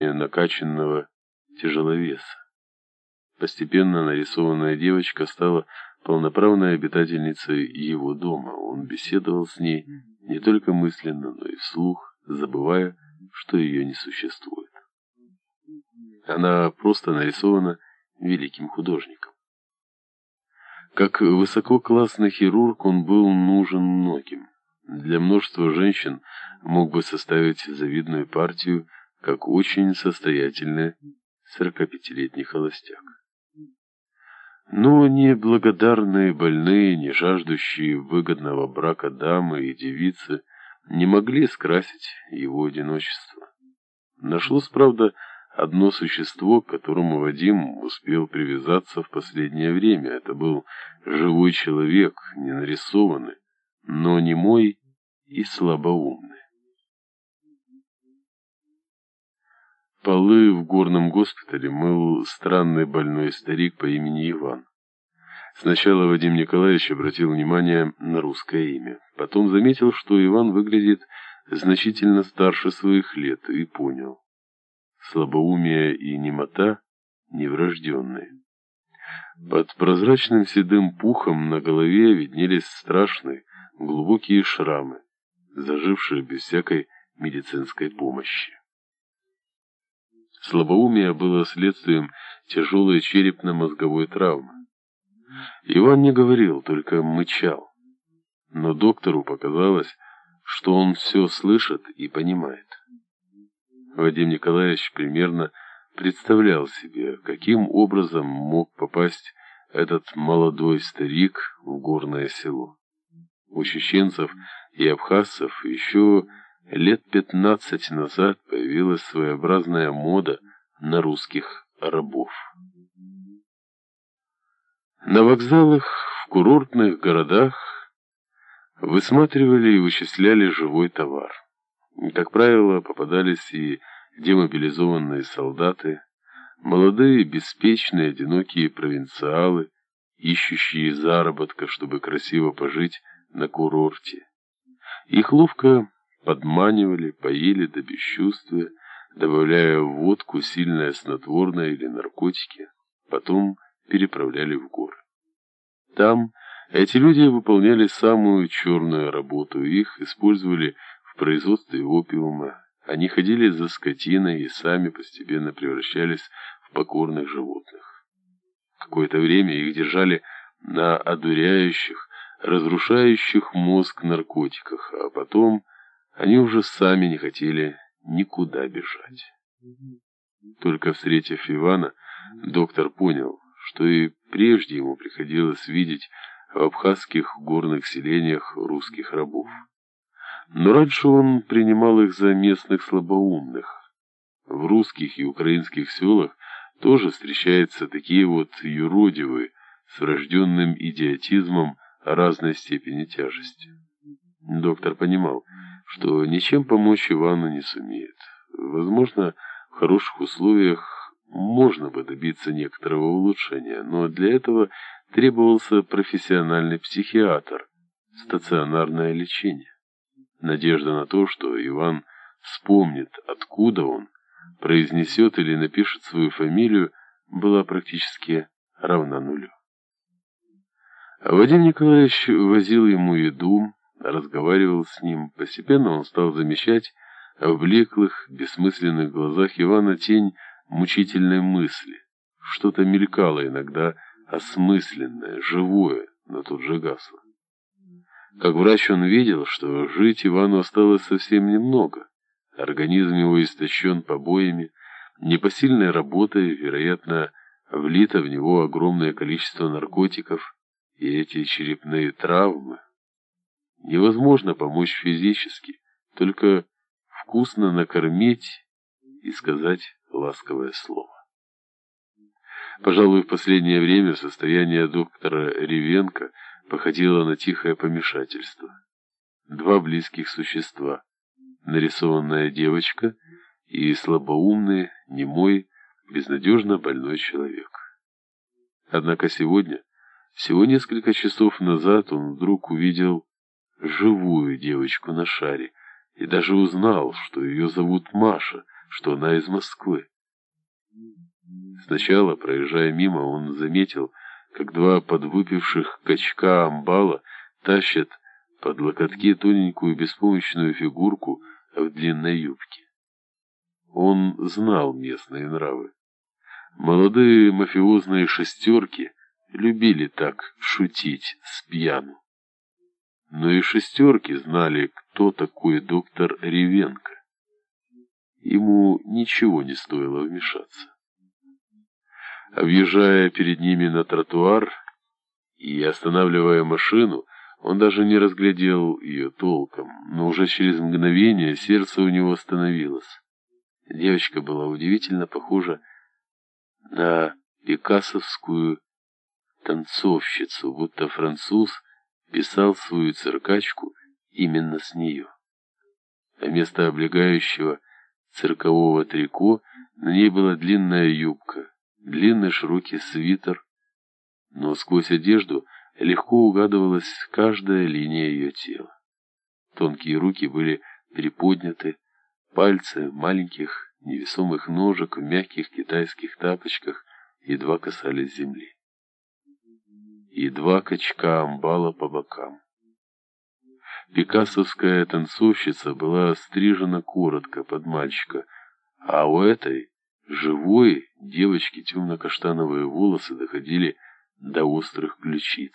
накачанного тяжеловеса. Постепенно нарисованная девочка стала полноправной обитательницей его дома. Он беседовал с ней не только мысленно, но и вслух, забывая, что ее не существует. Она просто нарисована великим художником. Как высококлассный хирург он был нужен многим. Для множества женщин мог бы составить завидную партию, как очень состоятельный 45-летний холостяк. Но ни благодарные больные, ни жаждущие выгодного брака дамы и девицы не могли скрасить его одиночество. Нашлось, правда, одно существо, к которому Вадим успел привязаться в последнее время. Это был живой человек, не нарисованный, но не мой и слабоумный. Полы в горном госпитале мыл странный больной старик по имени Иван. Сначала Вадим Николаевич обратил внимание на русское имя. Потом заметил, что Иван выглядит значительно старше своих лет, и понял. Слабоумие и немота неврожденные. Под прозрачным седым пухом на голове виднелись страшные, глубокие шрамы, зажившие без всякой медицинской помощи. Слабоумие было следствием тяжелой черепно-мозговой травмы. Иван не говорил, только мычал. Но доктору показалось, что он все слышит и понимает. Вадим Николаевич примерно представлял себе, каким образом мог попасть этот молодой старик в горное село. У чеченцев и абхазцев еще лет пятнадцать назад появилась своеобразная мода на русских рабов. На вокзалах, в курортных городах высматривали и вычисляли живой товар. Как правило, попадались и демобилизованные солдаты, молодые, беспечные, одинокие провинциалы, ищущие заработка, чтобы красиво пожить на курорте. Их ловко подманивали, поили до бесчувствия, добавляя в водку сильное снотворное или наркотики, потом переправляли в горы. Там эти люди выполняли самую черную работу, их использовали в производстве опиума, они ходили за скотиной и сами постепенно превращались в покорных животных. Какое-то время их держали на одуряющих, разрушающих мозг наркотиках, а потом они уже сами не хотели никуда бежать. Только встретив Ивана, доктор понял, что и прежде ему приходилось видеть в абхазских горных селениях русских рабов. Но раньше он принимал их за местных слабоумных. В русских и украинских селах тоже встречаются такие вот юродивые с врожденным идиотизмом разной степени тяжести. Доктор понимал, что ничем помочь Ивану не сумеет. Возможно, в хороших условиях можно бы добиться некоторого улучшения, но для этого требовался профессиональный психиатр, стационарное лечение. Надежда на то, что Иван вспомнит, откуда он, произнесет или напишет свою фамилию, была практически равна нулю. А Вадим Николаевич возил ему еду, разговаривал с ним. Постепенно он стал замечать в блеклых, бессмысленных глазах Ивана тень мучительной мысли. Что-то мелькало иногда осмысленное, живое, но тут же гасло. Как врач он видел, что жить Ивану осталось совсем немного. Организм его истощен побоями, непосильной работой, вероятно, влито в него огромное количество наркотиков, и эти черепные травмы. Невозможно помочь физически, только вкусно накормить и сказать ласковое слово. Пожалуй, в последнее время состояние доктора Ревенко – походило на тихое помешательство. Два близких существа, нарисованная девочка и слабоумный, немой, безнадежно больной человек. Однако сегодня, всего несколько часов назад, он вдруг увидел живую девочку на шаре и даже узнал, что ее зовут Маша, что она из Москвы. Сначала, проезжая мимо, он заметил, как два подвыпивших качка амбала тащат под локотки тоненькую беспомощную фигурку в длинной юбке. Он знал местные нравы. Молодые мафиозные шестерки любили так шутить с пьяну. Но и шестерки знали, кто такой доктор Ревенко. Ему ничего не стоило вмешаться. Объезжая перед ними на тротуар и останавливая машину, он даже не разглядел ее толком, но уже через мгновение сердце у него остановилось. Девочка была удивительно похожа на пикассовскую танцовщицу, будто француз писал свою циркачку именно с нее. А вместо облегающего циркового трико на ней была длинная юбка, длинный широкий свитер, но сквозь одежду легко угадывалась каждая линия ее тела. Тонкие руки были приподняты, пальцы маленьких невесомых ножек в мягких китайских тапочках едва касались земли. И два качка амбала по бокам. Пикассовская танцовщица была стрижена коротко под мальчика, а у этой, живой, девочки темно-каштановые волосы доходили до острых ключиц.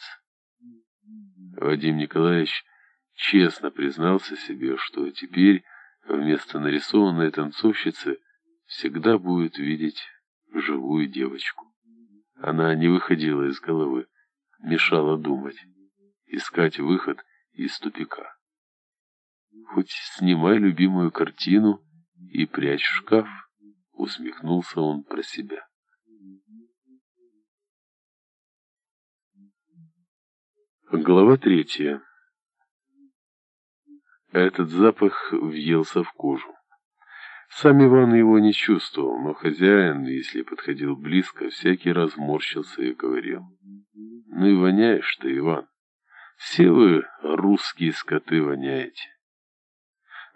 Вадим Николаевич честно признался себе, что теперь вместо нарисованной танцовщицы всегда будет видеть живую девочку. Она не выходила из головы, мешала думать, искать выход из тупика. Хоть снимай любимую картину и прячь в шкаф, усмехнулся он про себя. Глава третья. Этот запах въелся в кожу. Сам Иван его не чувствовал, но хозяин, если подходил близко, всякий раз морщился и говорил. «Ну и воняешь ты, Иван. Все вы, русские скоты, воняете».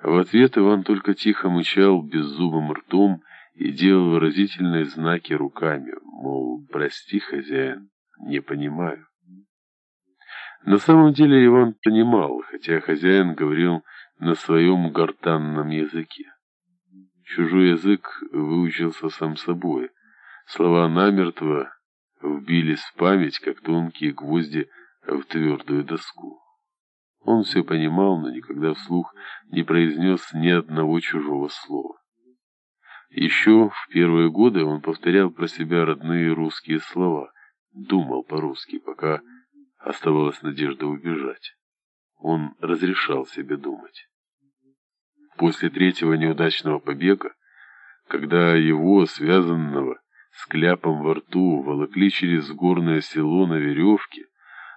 В ответ Иван только тихо мычал беззубым ртом и делал выразительные знаки руками, мол, прости, хозяин, не понимаю. На самом деле Иван понимал, хотя хозяин говорил на своем гортанном языке. Чужой язык выучился сам собой. Слова намертво вбились в память, как тонкие гвозди в твердую доску. Он все понимал, но никогда вслух не произнес ни одного чужого слова. Еще в первые годы он повторял про себя родные русские слова, думал по-русски, пока оставалась надежда убежать. Он разрешал себе думать. После третьего неудачного побега, когда его, связанного с кляпом во рту, волокли через горное село на веревке,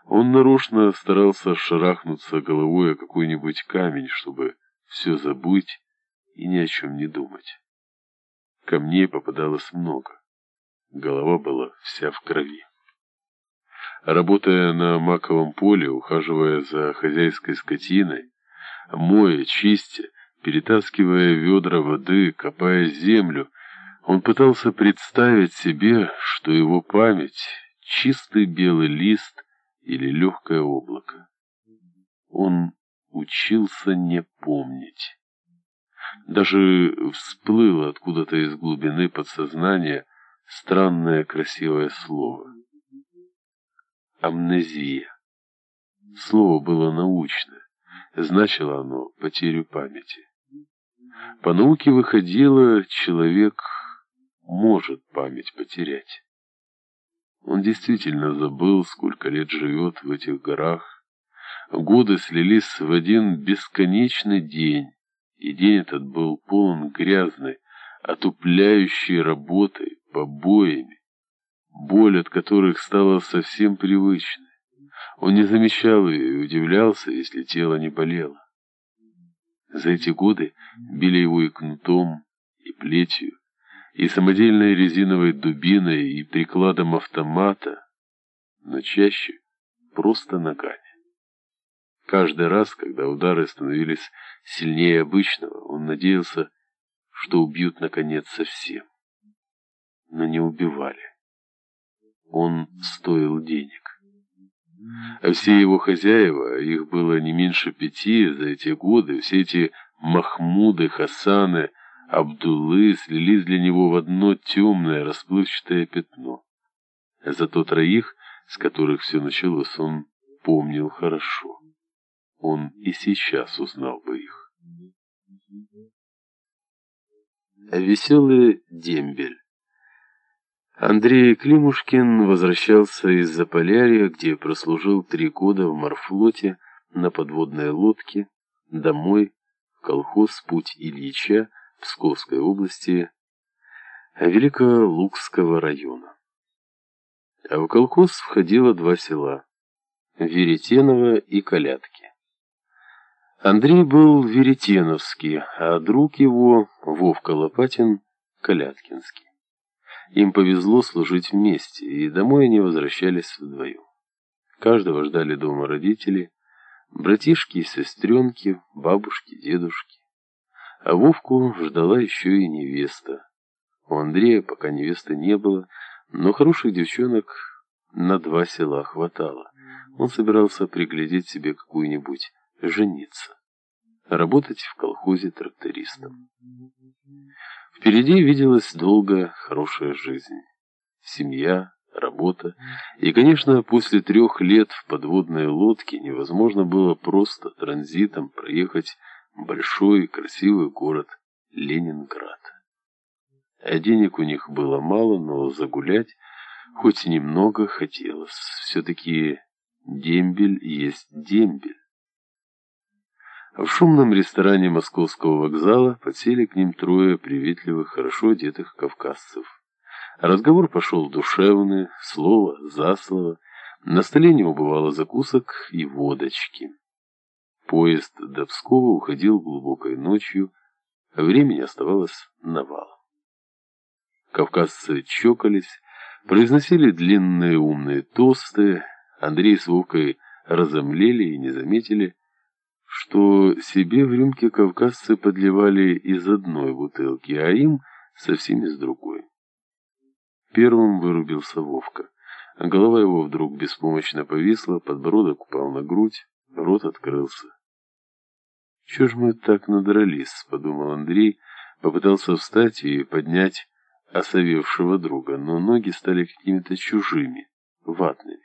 он нарочно старался шарахнуться головой о какой-нибудь камень, чтобы все забыть и ни о чем не думать. Камней попадалось много. Голова была вся в крови. Работая на маковом поле, ухаживая за хозяйской скотиной, моя, чистя, перетаскивая ведра воды, копая землю, он пытался представить себе, что его память — чистый белый лист или легкое облако. Он учился не помнить. Даже всплыло откуда-то из глубины подсознания странное красивое слово. Амнезия. Слово было научное, значило оно потерю памяти. По науке выходило, человек может память потерять. Он действительно забыл, сколько лет живет в этих горах. Годы слились в один бесконечный день, и день этот был полон грязной, отупляющей работой, побоями, боль от которых стала совсем привычной. Он не замечал ее и удивлялся, если тело не болело. За эти годы били его и кнутом, и плетью, и самодельной резиновой дубиной, и прикладом автомата, но чаще просто ногами. Каждый раз, когда удары становились сильнее обычного, он надеялся, что убьют, наконец, совсем. Но не убивали. Он стоил денег. А все его хозяева, их было не меньше пяти за эти годы, все эти Махмуды, Хасаны, Абдуллы слились для него в одно темное, расплывчатое пятно. Зато троих, с которых все началось, он помнил хорошо. Он и сейчас узнал бы их. Веселый дембель Андрей Климушкин возвращался из Заполярья, где прослужил три года в морфлоте на подводной лодке, домой, в колхоз «Путь Ильича» Псковской области Великолукского района. А в колхоз входило два села – Веретеново и Калятки. Андрей был веретеновский, а друг его, Вовка Лопатин, – Каляткинский. Им повезло служить вместе, и домой они возвращались вдвоем. Каждого ждали дома родители, братишки и сестренки, бабушки, дедушки. А Вовку ждала еще и невеста. У Андрея пока невесты не было, но хороших девчонок на два села хватало. Он собирался приглядеть себе какую-нибудь, жениться, работать в колхозе трактористом. Впереди виделась долгая, хорошая жизнь. Семья, работа. И, конечно, после трех лет в подводной лодке невозможно было просто транзитом проехать большой красивый город Ленинград. А денег у них было мало, но загулять хоть и немного хотелось. Все-таки дембель есть дембель. В шумном ресторане московского вокзала подсели к ним трое приветливых, хорошо одетых кавказцев. Разговор пошел душевный, слово за слово. На столе не убывало закусок и водочки. Поезд до Пскова уходил глубокой ночью, а времени оставалось навалом. Кавказцы чокались, произносили длинные умные тосты, Андрей с Вовкой разомлели и не заметили, что себе в рюмке кавказцы подливали из одной бутылки, а им совсем из другой. Первым вырубился Вовка. Голова его вдруг беспомощно повисла, подбородок упал на грудь, рот открылся. «Чё ж мы так надрались?» — подумал Андрей, попытался встать и поднять осовевшего друга, но ноги стали какими-то чужими, ватными.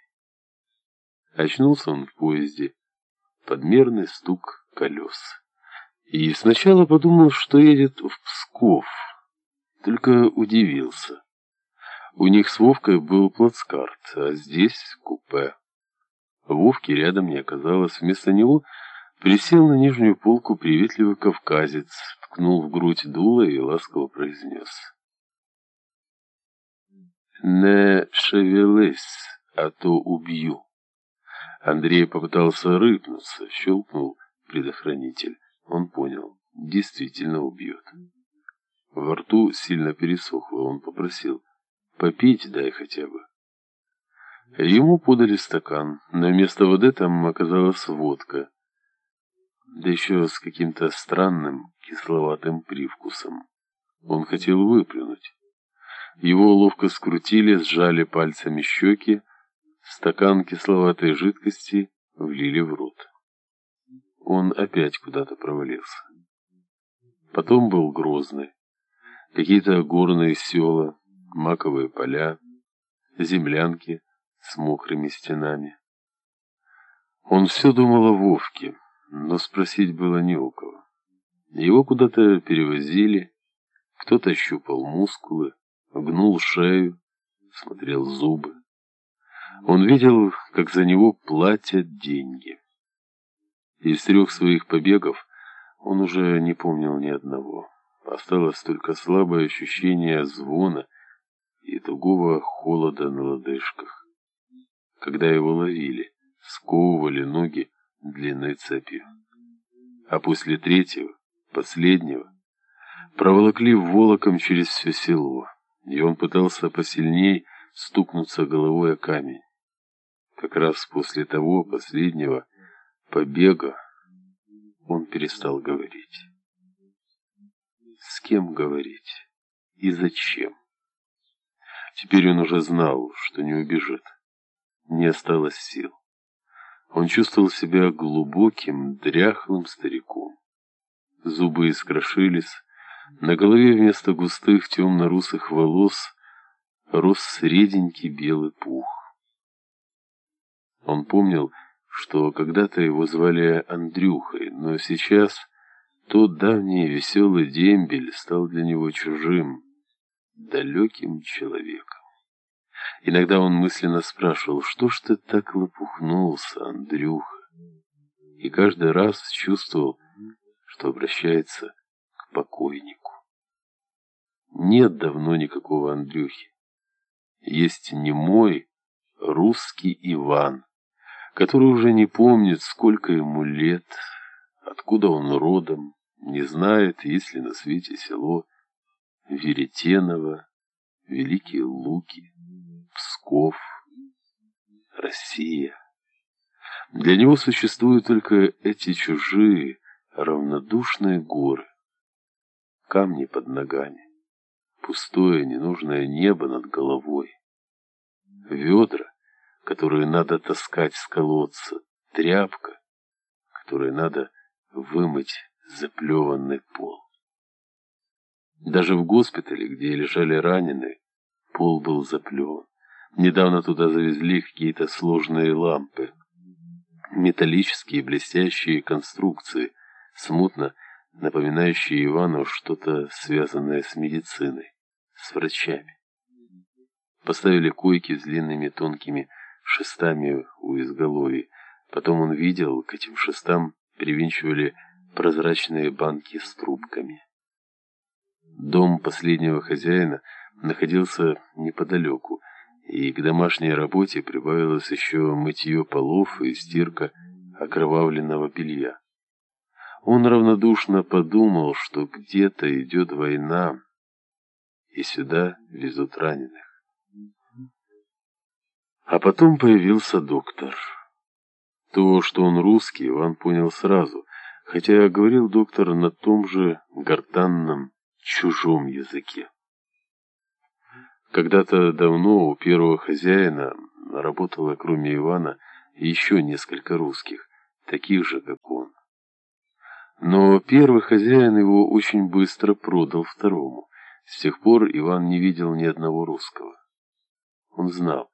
Очнулся он в поезде, подмерный стук колес. И сначала подумал, что едет в Псков, только удивился. У них с Вовкой был плацкарт, а здесь купе. Вовки рядом не оказалось. Вместо него присел на нижнюю полку приветливый кавказец, ткнул в грудь дуло и ласково произнес. «Не шевелись, а то убью». Андрей попытался рыпнуться, щелкнул предохранитель. Он понял, действительно убьет. Во рту сильно пересохло, он попросил, попить дай хотя бы. Ему подали стакан, но вместо воды там оказалась водка, да еще с каким-то странным кисловатым привкусом. Он хотел выплюнуть. Его ловко скрутили, сжали пальцами щеки, Стакан кисловатой жидкости влили в рот. Он опять куда-то провалился. Потом был Грозный. Какие-то горные села, маковые поля, землянки с мокрыми стенами. Он все думал о Вовке, но спросить было не у кого. Его куда-то перевозили, кто-то щупал мускулы, гнул шею, смотрел зубы. Он видел, как за него платят деньги. Из трех своих побегов он уже не помнил ни одного. Осталось только слабое ощущение звона и тугого холода на лодыжках. Когда его ловили, сковывали ноги длинной цепью. А после третьего, последнего, проволокли волоком через все село, и он пытался посильней стукнуться головой о камень. Как раз после того последнего побега он перестал говорить. С кем говорить и зачем. Теперь он уже знал, что не убежит. Не осталось сил. Он чувствовал себя глубоким, дряхлым стариком. Зубы искрошились, на голове вместо густых темно-русых волос рос среденький белый пух. Он помнил, что когда-то его звали Андрюхой, но сейчас тот давний веселый дембель стал для него чужим, далеким человеком. Иногда он мысленно спрашивал, что ж ты так лопухнулся, Андрюха? И каждый раз чувствовал, что обращается к покойнику. Нет давно никакого Андрюхи. Есть не мой русский Иван, который уже не помнит, сколько ему лет, откуда он родом, не знает, есть ли на свете село Веретеново, Великие Луки, Псков, Россия. Для него существуют только эти чужие, равнодушные горы, камни под ногами, пустое ненужное небо над головой, ведра, которые надо таскать с колодца, тряпка, которой надо вымыть заплеванный пол. Даже в госпитале, где лежали раненые, пол был заплеван. Недавно туда завезли какие-то сложные лампы, металлические блестящие конструкции, смутно напоминающие Ивану что-то связанное с медициной, с врачами. Поставили койки с длинными тонкими шестами у изголовья. Потом он видел, к этим шестам привинчивали прозрачные банки с трубками. Дом последнего хозяина находился неподалеку, и к домашней работе прибавилось еще мытье полов и стирка окровавленного белья. Он равнодушно подумал, что где-то идет война, и сюда везут раненых. А потом появился доктор. То, что он русский, Иван понял сразу, хотя говорил доктор на том же гортанном чужом языке. Когда-то давно у первого хозяина работало, кроме Ивана, еще несколько русских, таких же, как он. Но первый хозяин его очень быстро продал второму. С тех пор Иван не видел ни одного русского. Он знал,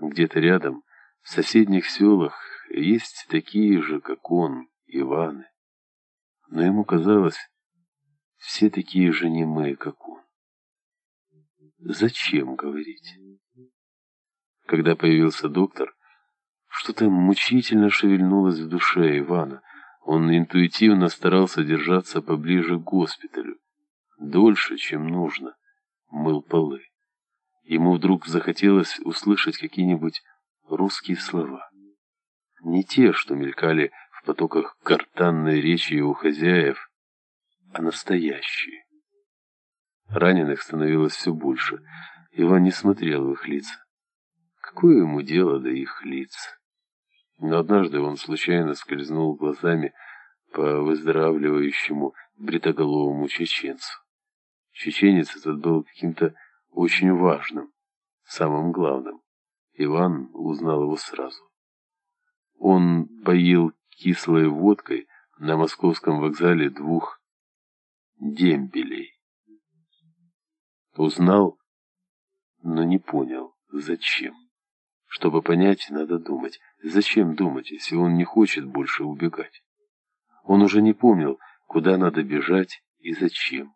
где-то рядом, в соседних селах, есть такие же, как он, Иваны. Но ему казалось, все такие же немые, как он. Зачем говорить? Когда появился доктор, что-то мучительно шевельнулось в душе Ивана. Он интуитивно старался держаться поближе к госпиталю. Дольше, чем нужно, мыл полы. Ему вдруг захотелось услышать какие-нибудь русские слова. Не те, что мелькали в потоках картанной речи его хозяев, а настоящие. Раненых становилось все больше. Иван не смотрел в их лица. Какое ему дело до их лиц? Но однажды он случайно скользнул глазами по выздоравливающему бритоголовому чеченцу. Чеченец этот был каким-то очень важным, самым главным. Иван узнал его сразу. Он поил кислой водкой на московском вокзале двух дембелей. Узнал, но не понял, зачем. Чтобы понять, надо думать. Зачем думать, если он не хочет больше убегать? Он уже не помнил, куда надо бежать и зачем.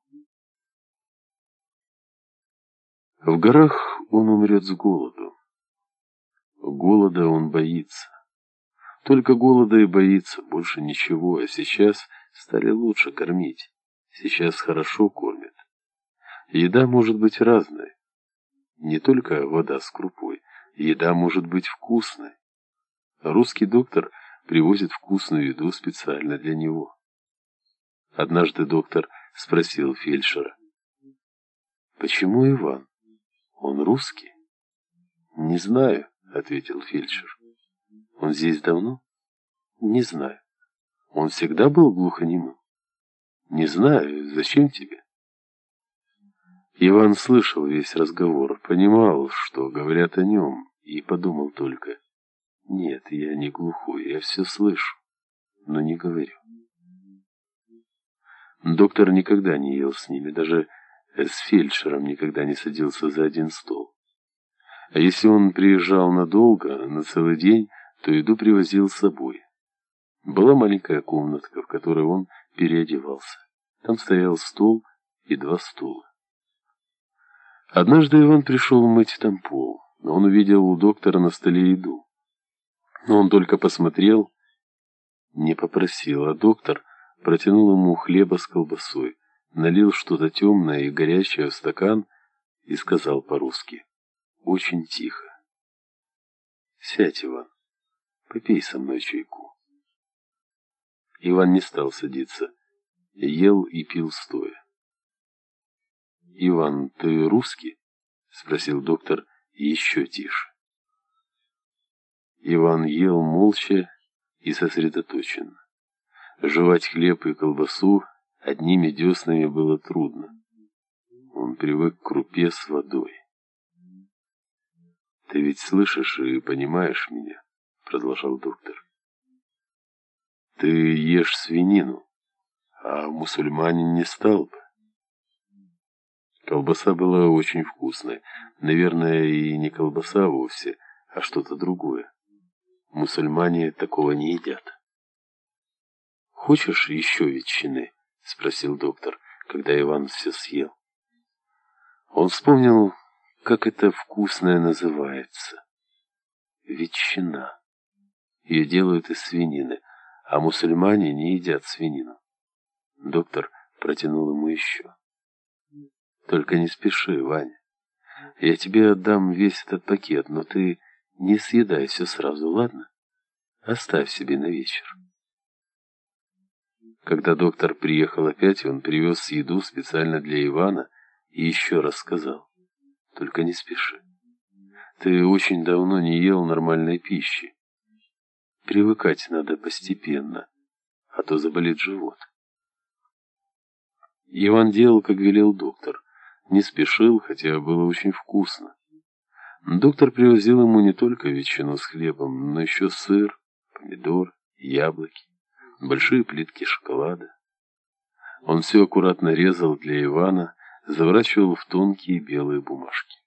В горах он умрет с голоду. Голода он боится. Только голода и боится, больше ничего, а сейчас стали лучше кормить. Сейчас хорошо кормят. Еда может быть разной. Не только вода с крупой. Еда может быть вкусной. Русский доктор привозит вкусную еду специально для него. Однажды доктор спросил фельдшера. «Почему Иван? Он русский?» «Не знаю», — ответил фельдшер. «Он здесь давно?» «Не знаю. Он всегда был глухонемым?» Не знаю, зачем тебе? Иван слышал весь разговор, понимал, что говорят о нем, и подумал только, «Нет, я не глухой, я все слышу, но не говорю». Доктор никогда не ел с ними, даже с фельдшером никогда не садился за один стол. А если он приезжал надолго, на целый день, то еду привозил с собой. Была маленькая комнатка, в которой он переодевался. Там стоял стол и два стула. Однажды Иван пришел мыть там пол, но он увидел у доктора на столе еду. Но он только посмотрел, не попросил, а доктор протянул ему хлеба с колбасой, налил что-то темное и горячее в стакан и сказал по-русски, очень тихо. «Сядь, Иван, попей со мной чайку». Иван не стал садиться, ел и пил стоя. «Иван, ты русский?» — спросил доктор еще тише. Иван ел молча и сосредоточенно. Жевать хлеб и колбасу одними деснами было трудно. Он привык к крупе с водой. «Ты ведь слышишь и понимаешь меня?» — продолжал доктор. «Ты ешь свинину, а мусульманин не стал бы. Колбаса была очень вкусная. Наверное, и не колбаса вовсе, а что-то другое. Мусульмане такого не едят. «Хочешь еще ветчины?» — спросил доктор, когда Иван все съел. Он вспомнил, как это вкусное называется. Ветчина. Ее делают из свинины, а мусульмане не едят свинину. Доктор протянул ему еще. Только не спеши, Ваня. Я тебе отдам весь этот пакет, но ты не съедай все сразу, ладно? Оставь себе на вечер. Когда доктор приехал опять, он привез еду специально для Ивана и еще раз сказал. Только не спеши. Ты очень давно не ел нормальной пищи. Привыкать надо постепенно, а то заболит живот. Иван делал, как велел доктор не спешил, хотя было очень вкусно. Доктор привозил ему не только ветчину с хлебом, но еще сыр, помидор, яблоки, большие плитки шоколада. Он все аккуратно резал для Ивана, заворачивал в тонкие белые бумажки.